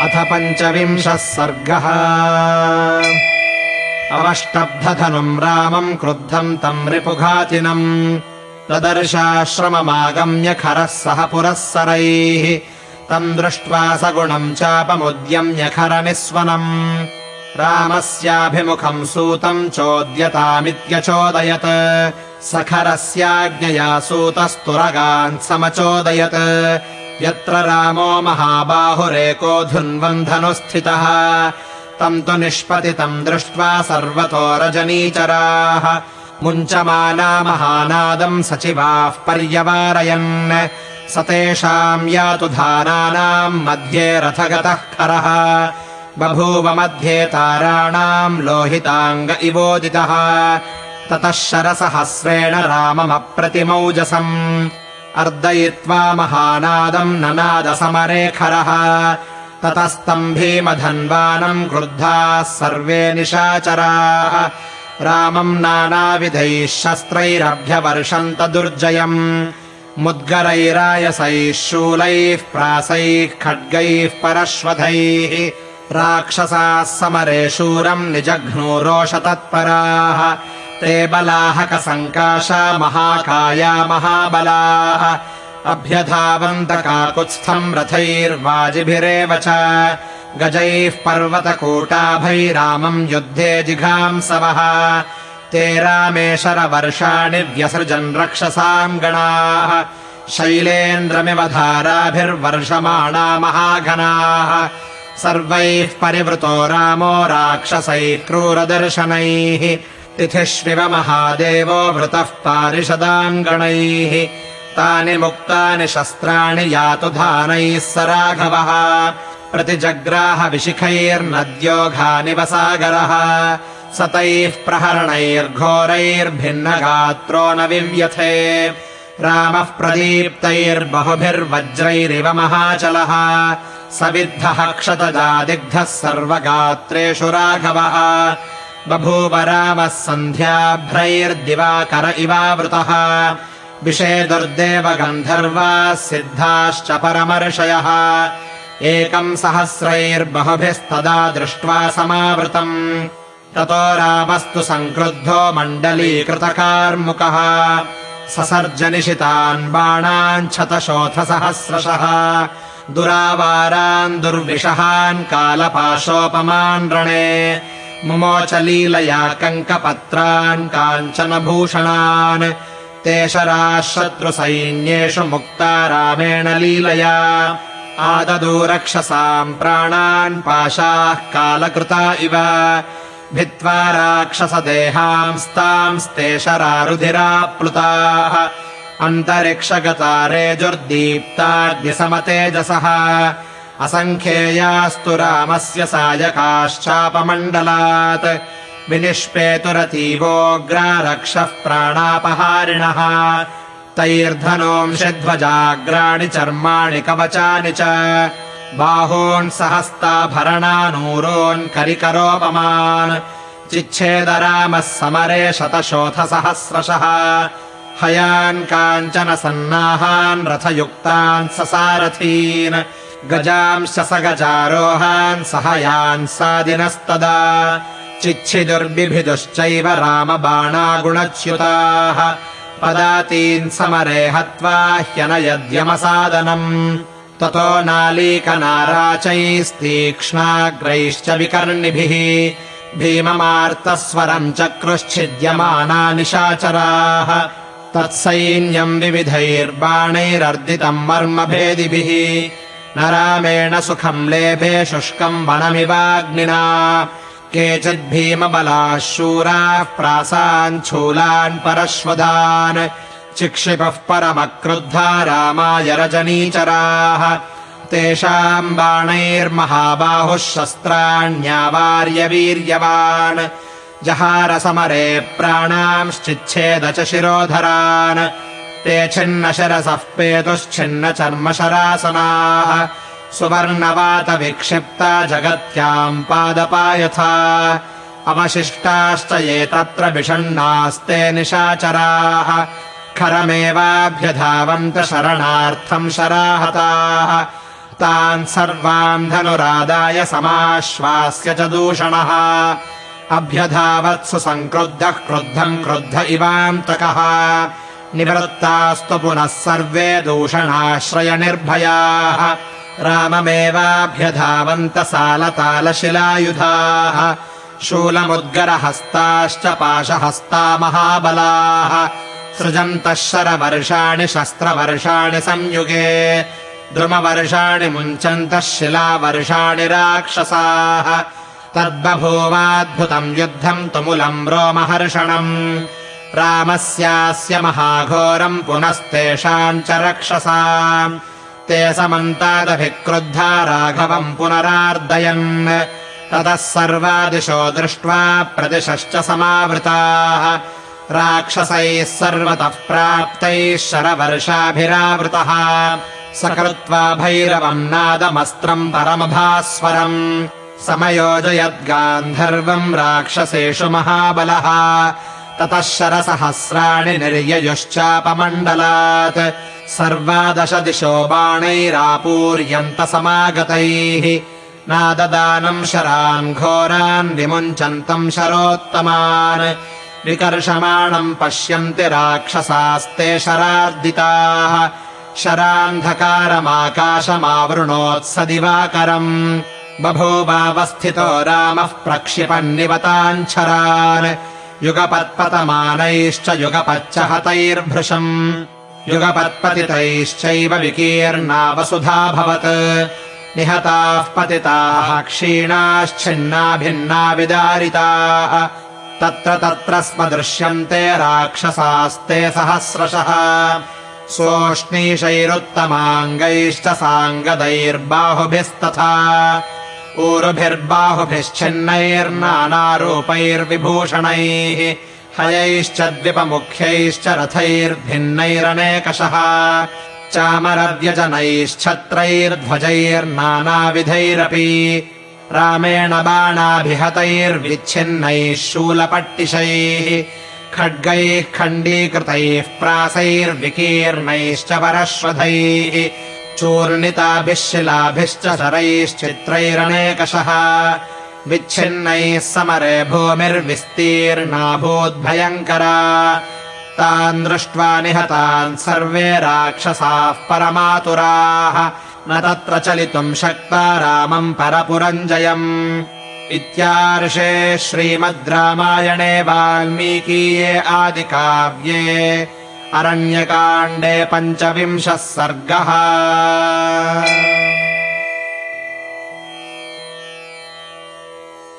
अथ पञ्चविंशः सर्गः। अवष्टब्धधनुम् रामम् क्रुद्धम् तम् रिपुघातिनम्। तदर्शाश्रममागम्य खरः सह पुरःसरैः तम् दृष्ट्वा सगुणम् चापमुद्यम्य खरनिस्वनम् रामस्याभिमुखम् सूतम् चोद्यतामित्यचोदयत्। सखरस्याज्ञया सूतस्तुरगान् समचोदयत् यत्र रामो महाबाहुरेको धुन्वन्धनुस्थितः तम् तु निष्पतितम् दृष्ट्वा सर्वतो रजनीचराः। मुञ्चमाना महानादम् सचिवाः पर्यवारयन् स तेषाम् यातु धानानाम् मध्ये रथगतः खरः बभूव मध्ये ताराणाम् लोहिताङ्ग इवोदितः ततः शरसहस्रेण राममप्रतिमौजसम् अर्दयित्वा महानादम् ननादसमरे खरः। ततस्तम् भीमधन्वानम् क्रुद्धाः सर्वे निशाचराः। रामम् नानाविधैः शस्त्रैरभ्यवर्षन्त दुर्जयम्। मुद्गरैरायसैः शूलैः प्रासैः खड्गैः परश्वधैः। राक्षसाः समरे शूरम् निजघ्नोरोषतत्पराः ते बलाहकसङ्काशा महाकाया महाबलाः। अभ्यधावन्तकाकुत्स्थम् रथैर्वाजिभिरेव च। गजैः पर्वतकूटाभैरामम् युद्धे जिघांसवः ते रामे शरवर्षाणि व्यसृजन् रक्षसाम् गणाः। शैलेन्द्रमिव धाराभिर्वर्षमाणा महाघनाः। सर्वैः परिवृतो रामो राक्षसैः क्रूरदर्शनैः तिथिष्विव महादेवो वृतः पारिषदाङ्गणैः तानि मुक्तानि शस्त्राणि यातु धानैः स राघवः। प्रतिजग्राहविशिखैर्नद्योघानिव सागरः सतैः प्रहरणैर्घोरैर्भिन्नगात्रो न विव्यथे। रामः प्रदीप्तैर्बहुभिर्वज्रैरिव महाचलः। स विद्धः क्षतजादिग्धः सर्वगात्रेषु राघवः बभूव रामः सन्ध्याभ्रैर्दिवाकर इवावृतः। विषेदुर्देव गन्धर्वाः सिद्धाश्च परमर्षयः। एकम् सहस्रैर्बहुभिस्तदा दृष्ट्वा समावृतम्। ततो रामस्तु सङ्क्रुद्धो मण्डलीकृतकार्मुकः। ससर्जनिशितान् बाणान् शतशोथसहस्रशः। दुरावारान् दुर्विषहान् कालपाशोपमान् रणे मुमोचलीलया कङ्कपत्रान् काञ्चनभूषणान् ते शराः शत्रुसैन्येषु मुक्ता रामेण लीलया। आददू रक्षसाम् प्राणान् पाशाः कालकृता इव। भित्त्वा राक्षसदेहांस्तांस्ते शरारुधिराप्लुताः अन्तरिक्षगतारेजुर्दीप्ताग्निसमतेजसः असङ्ख्येयास्तु रामस्य सायकाश्चापमण्डलात् विनिष्पेतुरतीवोऽग्रा रक्षः प्राणापहारिणः तैर्धनोंषिध्वजाग्राणि चर्माणि कवचानि च। बाहून् सहस्ताभरणानूरोन् करिकरोपमान्। चिच्छेदरामः समरे शतशोथसहस्रशः। हयान् काञ्चन सन्नाहान् रथयुक्तान् ससारथीन् गजांश्च स गजारोहान् सहयान् सादिनस्तदा। चिच्छिदुर्बिभिदुश्चैव रामबाणागुणच्युताः। पदातीन् समरे हत्वा ह्यनयद्यमसादनम्। ततो नालीकनाराचैस्तीक्ष्णाग्रैश्च विकर्णिभिः। भीममार्तस्वरम् चक्रुश्छिद्यमाना निशाचराः। तत्सैन्यम् विविधैर्बाणैरर्दितम् मर्मभेदिभिः न रामेण सुखम् लेभे शुष्कम् वनमिवाग्निना। केचिद्भीमबलाः शूराः प्रासान् छूलान् परश्वदान्। चिक्षिपः परमक्रुद्धा रामाय रजनीचराः। तेषाम् बाणैर्महाबाहुः शस्त्राण्यावार्य वीर्यवान् जहारसमरे प्राणांश्चिच्छेद च शिरोधरान् ते छिन्नशरसः पेतुश्छिन्न चर्मशरासनाः सुवर्णवातविक्षिप्ता जगत्याम् पादपायथा। अवशिष्टाश्च ये तत्र विषण्णास्ते निशाचराः। खरमेवाभ्यधावन्त शरणार्थम् शराहताः। तान् सर्वान् धनुरादाय समाश्वास्य च दूषणः। अभ्यधावत्सु सङ्क्रुद्धः क्रुद्धम् क्रुद्ध इवान्तकः निवृत्तास्तु पुनः सर्वे दूषणाश्रयनिर्भयाः। राममेवाभ्यधावन्त सालतालशिलायुधाः शूलमुद्गरहस्ताश्च पाशहस्ता महाबलाः। सृजन्तः शरवर्षाणि शस्त्रवर्षाणि संयुगे। द्रुमवर्षाणि मुञ्चन्तः शिलावर्षाणि राक्षसाः। तद्बभूवाद्भुतम् युद्धम् तुमुलम् रोमहर्षणम् रामस्यास्य महाघोरम् पुनस्तेषाम् च रक्षसा ते समन्तादभिक्रुद्धा राघवम् पुनरार्दयन्। ततः सर्वादिशो दृष्ट्वा प्रतिशश्च समावृताः। राक्षसैः सर्वतः प्राप्तैः शरवर्षाभिरावृतः। सकृत्वा भैरवम् नादमस्त्रम् परमभास्वरम्। समयोजयद्गान्धर्वम् राक्षसेषु महाबलः ततः शरसहस्राणि निर्ययुश्चापमण्डलात् सर्वादश दिशो बाणैरापूर्यन्त समागतैः नाददानम् शरान् घोरान् विमुञ्चन्तम् शरोत्तमान् विकर्षमाणम् पश्यन्ति राक्षसास्ते शरार्दिताः शरान्धकारमाकाशमावृणोत्स दिवाकरम् बभूवावस्थितो रामः प्रक्षिपन्निवताञ्छरान् युगपत्पतमानैश्च युगपच्च हतैर्भृशम् युगपत्पतितैश्चैव विकीर्णा वसुधाभवत् निहताः पतिताः क्षीणाश्छिन्ना भिन्ना विदारिताः तत्र तत्र स्म दृश्यन्ते राक्षसास्ते सहस्रशः। सोष्णीषैरुत्तमाङ्गैश्च साङ्गदैर्बाहुभिस्तथा ऊरुभिर्बाहुभिश्चिन्नैर्नानारूपैर्विभूषणैः हयैश्च द्विपमुख्यैश्च रथैर्भिन्नैरनेकशः चामरव्यजनैश्छत्रैर्ध्वजैर्नानाविधैरपि रामेण बाणाभिहतैर्विच्छिन्नैः शूलपट्टिशैः खड्गैः खण्डीकृतैः प्रासैर्विकीर्णैश्च परश्वधैः चूर्णिताभिः शिलाभिश्च शरैश्चित्रैरनेकशः विच्छिन्नैः समरे भूमिर्विस्तीर्णाभूद्भयङ्करा तान् दृष्ट्वा निहतान् सर्वे राक्षसाः परमातुराः। न तत्र चलितुम् शक्ता रामम् परपुरञ्जयम्। इत्यार्षे श्रीमद् रामायणे वाल्मीकीये आदिकाव्ये अरण्यकाण्डे पञ्चविंशः सर्गः